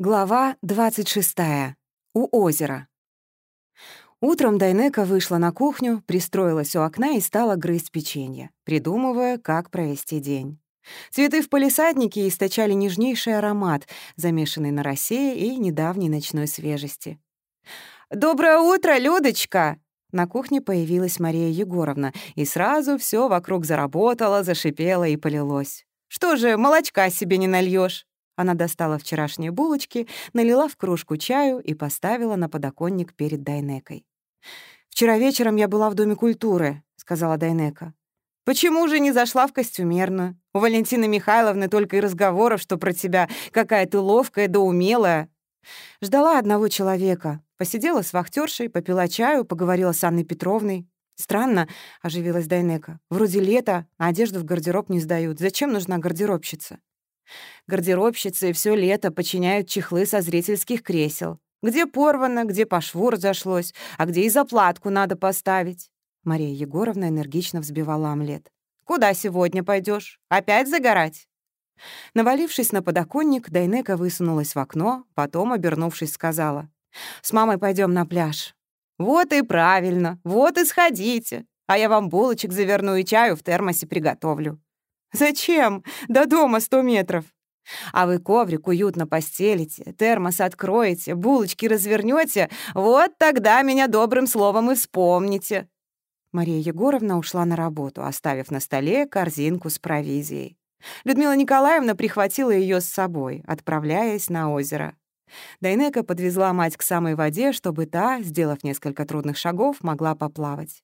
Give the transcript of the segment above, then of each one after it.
Глава 26. У озера. Утром Дайнека вышла на кухню, пристроилась у окна и стала грызть печенье, придумывая, как провести день. Цветы в палисаднике источали нежнейший аромат, замешанный на росе и недавней ночной свежести. «Доброе утро, Людочка!» На кухне появилась Мария Егоровна, и сразу все вокруг заработало, зашипело и полилось. «Что же, молочка себе не нальешь? Она достала вчерашние булочки, налила в кружку чаю и поставила на подоконник перед Дайнекой. «Вчера вечером я была в Доме культуры», — сказала Дайнека. «Почему же не зашла в костюмерную? У Валентины Михайловны только и разговоров, что про тебя. Какая ты ловкая да умелая». Ждала одного человека. Посидела с вахтершей, попила чаю, поговорила с Анной Петровной. «Странно», — оживилась Дайнека. «Вроде лето, а одежду в гардероб не сдают. Зачем нужна гардеробщица?» Гардеробщицы все лето починяют чехлы со зрительских кресел. Где порвано, где по шву разошлось, а где и заплатку надо поставить. Мария Егоровна энергично взбивала омлет. «Куда сегодня пойдешь? Опять загорать?» Навалившись на подоконник, Дайнека высунулась в окно, потом, обернувшись, сказала. «С мамой пойдем на пляж». «Вот и правильно, вот и сходите, а я вам булочек заверну и чаю в термосе приготовлю». «Зачем? До дома сто метров». А вы коврик уютно постелите, термос откроете, булочки развернете, вот тогда меня добрым словом и вспомните». Мария Егоровна ушла на работу, оставив на столе корзинку с провизией. Людмила Николаевна прихватила ее с собой, отправляясь на озеро. Дайнека подвезла мать к самой воде, чтобы та, сделав несколько трудных шагов, могла поплавать.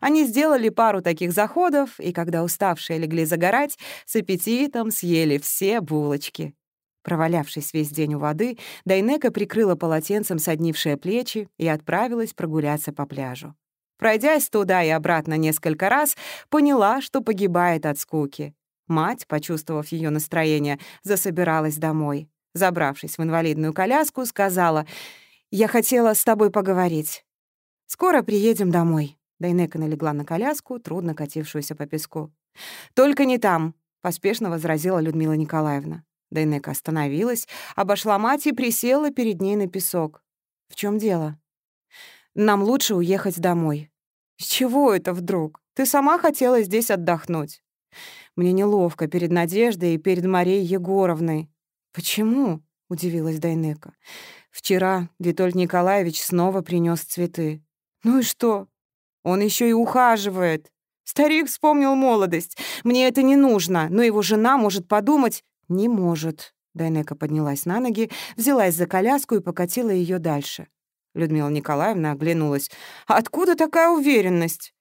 Они сделали пару таких заходов, и когда уставшие легли загорать, с аппетитом съели все булочки. Провалявшись весь день у воды, Дайнека прикрыла полотенцем соднившие плечи и отправилась прогуляться по пляжу. Пройдясь туда и обратно несколько раз, поняла, что погибает от скуки. Мать, почувствовав ее настроение, засобиралась домой. Забравшись в инвалидную коляску, сказала, «Я хотела с тобой поговорить. Скоро приедем домой». Дайнека налегла на коляску, трудно катившуюся по песку. «Только не там», — поспешно возразила Людмила Николаевна. Дайнека остановилась, обошла мать и присела перед ней на песок. «В чем дело?» «Нам лучше уехать домой». «С чего это вдруг? Ты сама хотела здесь отдохнуть». «Мне неловко перед Надеждой и перед Марией Егоровной». «Почему?» — удивилась Дайнека. «Вчера Витольд Николаевич снова принес цветы». «Ну и что? Он еще и ухаживает. Старик вспомнил молодость. Мне это не нужно, но его жена может подумать... Не может. Дайнека поднялась на ноги, взялась за коляску и покатила ее дальше. Людмила Николаевна оглянулась. «Откуда такая уверенность?»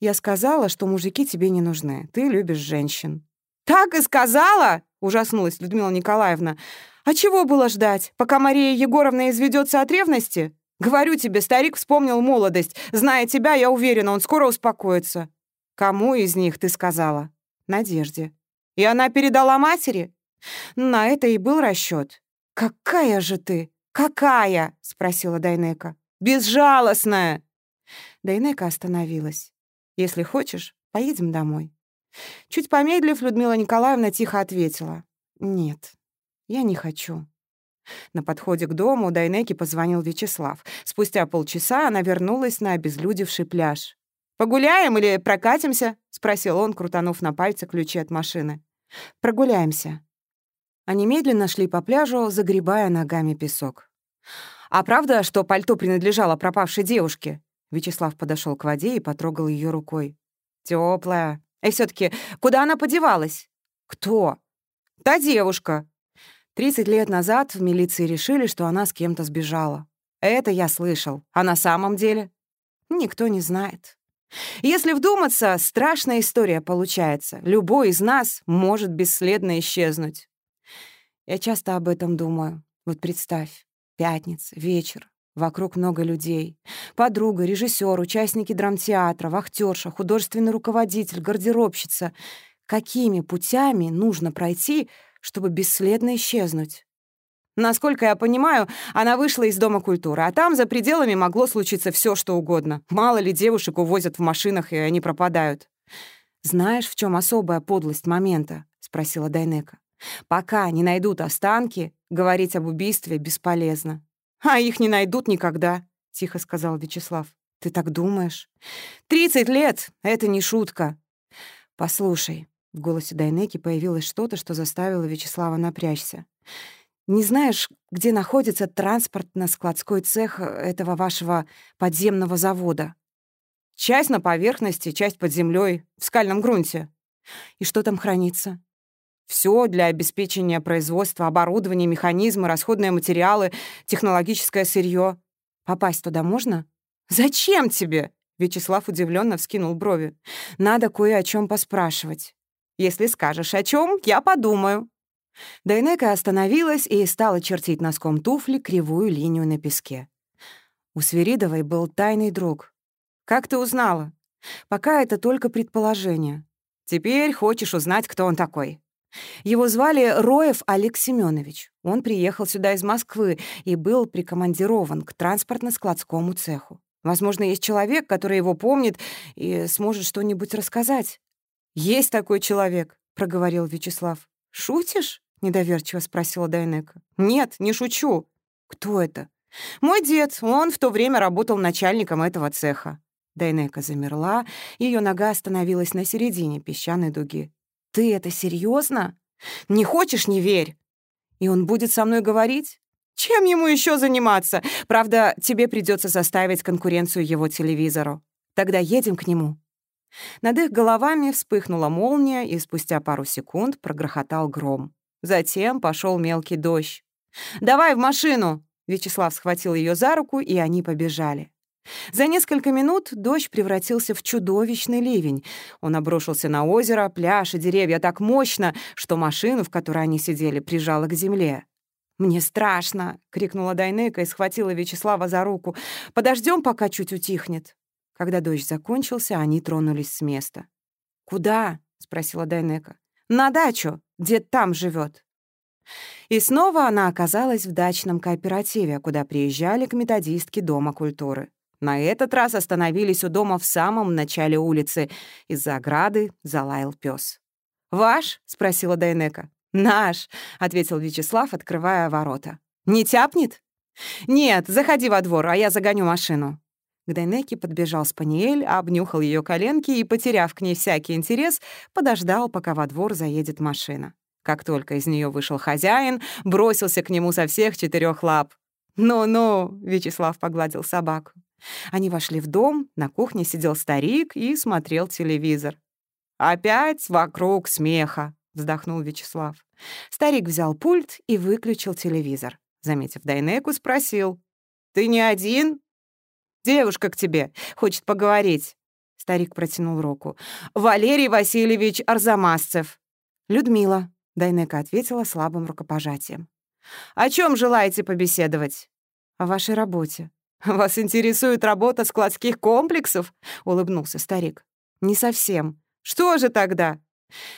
«Я сказала, что мужики тебе не нужны. Ты любишь женщин». «Так и сказала?» — ужаснулась Людмила Николаевна. «А чего было ждать, пока Мария Егоровна изведется от ревности?» Говорю тебе, старик вспомнил молодость. Зная тебя, я уверена, он скоро успокоится. Кому из них ты сказала? Надежде. И она передала матери? На это и был расчет. Какая же ты? Какая? спросила Дайнека. Безжалостная. Дайнека остановилась. Если хочешь, поедем домой. Чуть помедлив, Людмила Николаевна тихо ответила. «Нет, я не хочу». На подходе к дому Дайнеке позвонил Вячеслав. Спустя полчаса она вернулась на обезлюдевший пляж. «Погуляем или прокатимся?» — спросил он, крутанув на пальце ключи от машины. «Прогуляемся». Они медленно шли по пляжу, загребая ногами песок. «А правда, что пальто принадлежало пропавшей девушке?» Вячеслав подошел к воде и потрогал ее рукой. Теплая. И все таки куда она подевалась?» «Кто?» «Та девушка», Тридцать лет назад в милиции решили, что она с кем-то сбежала. Это я слышал. А на самом деле? Никто не знает. Если вдуматься, страшная история получается. Любой из нас может бесследно исчезнуть. Я часто об этом думаю. Вот представь, пятница, вечер, Вокруг много людей. Подруга, режиссер, участники драмтеатра, вахтерша, художественный руководитель, гардеробщица. Какими путями нужно пройти, чтобы бесследно исчезнуть. Насколько я понимаю, она вышла из Дома культуры, а там за пределами могло случиться все, что угодно. Мало ли девушек увозят в машинах, и они пропадают. «Знаешь, в чем особая подлость момента?» — спросила Дайнека. «Пока не найдут останки, Говорить об убийстве бесполезно. «А их не найдут никогда», — тихо сказал Вячеслав. «Ты так думаешь?» «Тридцать лет — это не шутка». «Послушай», — в голосе Дайнеки появилось что-то, что заставило Вячеслава напрячься. «Не знаешь, где находится транспортно-складской цех этого вашего подземного завода?» «Часть на поверхности, часть под землей, в скальном грунте». «И что там хранится?» Все для обеспечения производства, оборудование, механизмы, расходные материалы, технологическое сырье. Попасть туда можно? Зачем тебе? Вячеслав удивленно вскинул брови. Надо кое о чем поспрашивать. Если скажешь о чем, я подумаю. Дайнека остановилась и стала чертить носком туфли кривую линию на песке. У Свиридовой был тайный друг. «Как ты узнала?» «Пока это только предположение. Теперь хочешь узнать, кто он такой. Его звали Роев Олег Семенович. Он приехал сюда из Москвы и был прикомандирован к транспортно-складскому цеху. Возможно, есть человек, который его помнит и сможет что-нибудь рассказать. «Есть такой человек», — проговорил Вячеслав. «Шутишь?» — недоверчиво спросила Дайнека. «Нет, не шучу». «Кто это?» «Мой дед. Он в то время работал начальником этого цеха». Дайнека замерла, ее нога остановилась на середине песчаной дуги. «Ты это серьезно? Не хочешь — не верь. И он будет со мной говорить? Чем ему еще заниматься? Правда, тебе придется составить конкуренцию его телевизору. Тогда едем к нему». Над их головами вспыхнула молния, и спустя пару секунд прогрохотал гром. Затем пошел мелкий дождь. «Давай в машину!» Вячеслав схватил ее за руку, и они побежали. За несколько минут дождь превратился в чудовищный ливень. Он обрушился на озеро, пляж и деревья так мощно, что машину, в которой они сидели, прижало к земле. «Мне страшно!» — крикнула Дайнека и схватила Вячеслава за руку. Подождем, пока чуть утихнет». Когда дождь закончился, они тронулись с места. «Куда?» — спросила Дайнека. «На дачу. Дед там живет. И снова она оказалась в дачном кооперативе, куда приезжали к методистке Дома культуры. На этот раз остановились у дома в самом начале улицы. Из-за ограды залаял пес. «Ваш?» — спросила Дайнека. «Наш», — ответил Вячеслав, открывая ворота. «Не тяпнет?» «Нет, заходи во двор, а я загоню машину». К Дайнеке подбежал Спаниель, обнюхал ее коленки и, потеряв к ней всякий интерес, подождал, пока во двор заедет машина. Как только из нее вышел хозяин, бросился к нему со всех четырех лап. «Ну-ну», — Вячеслав погладил собаку. Они вошли в дом, на кухне сидел старик и смотрел телевизор. «Опять вокруг смеха», — вздохнул Вячеслав. Старик взял пульт и выключил телевизор. Заметив Дайнеку, спросил. «Ты не один?» «Девушка к тебе, хочет поговорить». Старик протянул руку. «Валерий Васильевич Арзамасцев». «Людмила», — Дайнека ответила слабым рукопожатием. «О чем желаете побеседовать?» «О вашей работе». «Вас интересует работа складских комплексов?» — улыбнулся старик. «Не совсем. Что же тогда?»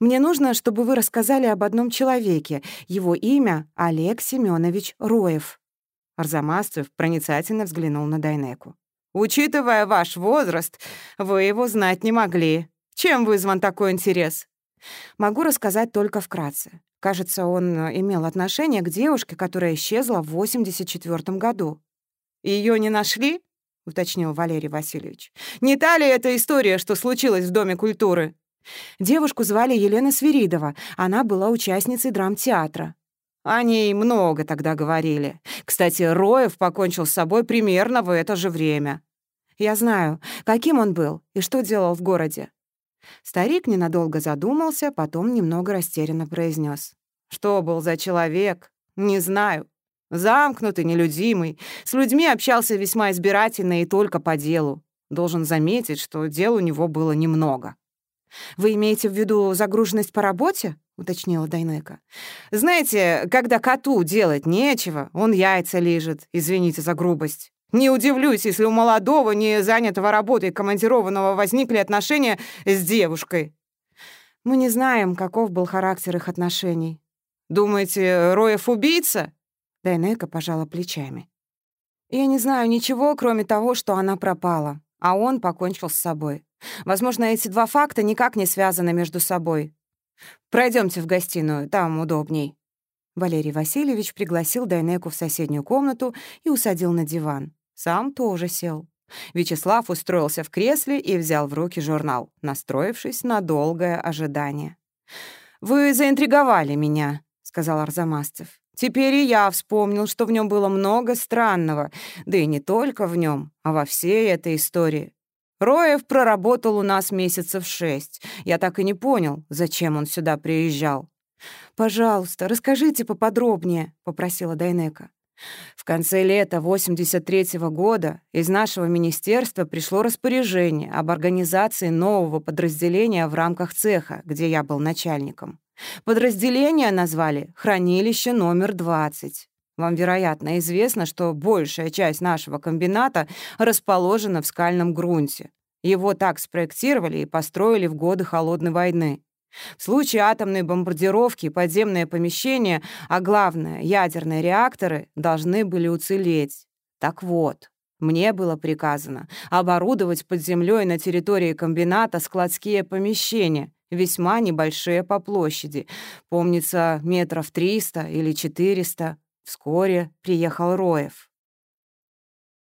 «Мне нужно, чтобы вы рассказали об одном человеке. Его имя — Олег Семенович Роев». Арзамасцев проницательно взглянул на Дайнеку. «Учитывая ваш возраст, вы его знать не могли. Чем вызван такой интерес?» «Могу рассказать только вкратце. Кажется, он имел отношение к девушке, которая исчезла в 84 году. Ее не нашли?» — уточнил Валерий Васильевич. «Не та ли эта история, что случилось в Доме культуры?» Девушку звали Елена Свиридова. Она была участницей драмтеатра. О ней много тогда говорили. Кстати, Роев покончил с собой примерно в это же время. Я знаю, каким он был и что делал в городе. Старик ненадолго задумался, потом немного растерянно произнес: «Что был за человек? Не знаю. Замкнутый, нелюдимый. С людьми общался весьма избирательно и только по делу. Должен заметить, что дел у него было немного. «Вы имеете в виду загруженность по работе?» — уточнила Дайнека. «Знаете, когда коту делать нечего, он яйца лежит, извините за грубость. Не удивлюсь, если у молодого, не занятого работой командированного возникли отношения с девушкой». «Мы не знаем, каков был характер их отношений». «Думаете, Роев убийца?» Дайнека пожала плечами. «Я не знаю ничего, кроме того, что она пропала, а он покончил с собой. Возможно, эти два факта никак не связаны между собой. Пройдемте в гостиную, там удобней». Валерий Васильевич пригласил Дайнеку в соседнюю комнату и усадил на диван. Сам тоже сел. Вячеслав устроился в кресле и взял в руки журнал, настроившись на долгое ожидание. «Вы заинтриговали меня», — сказал Арзамасцев. «Теперь и я вспомнил, что в нем было много странного, да и не только в нем, а во всей этой истории. Роев проработал у нас месяцев шесть. Я так и не понял, зачем он сюда приезжал. «Пожалуйста, расскажите поподробнее», — попросила Дайнека. В конце лета 83-го года из нашего министерства пришло распоряжение об организации нового подразделения в рамках цеха, где я был начальником. Подразделение назвали «Хранилище номер 20». Вам, вероятно, известно, что большая часть нашего комбината расположена в скальном грунте. Его так спроектировали и построили в годы Холодной войны. В случае атомной бомбардировки подземные помещения, а главное, ядерные реакторы, должны были уцелеть. Так вот, мне было приказано оборудовать под землей на территории комбината складские помещения, весьма небольшие по площади, помнится, метров 300 или 400. Вскоре приехал Роев.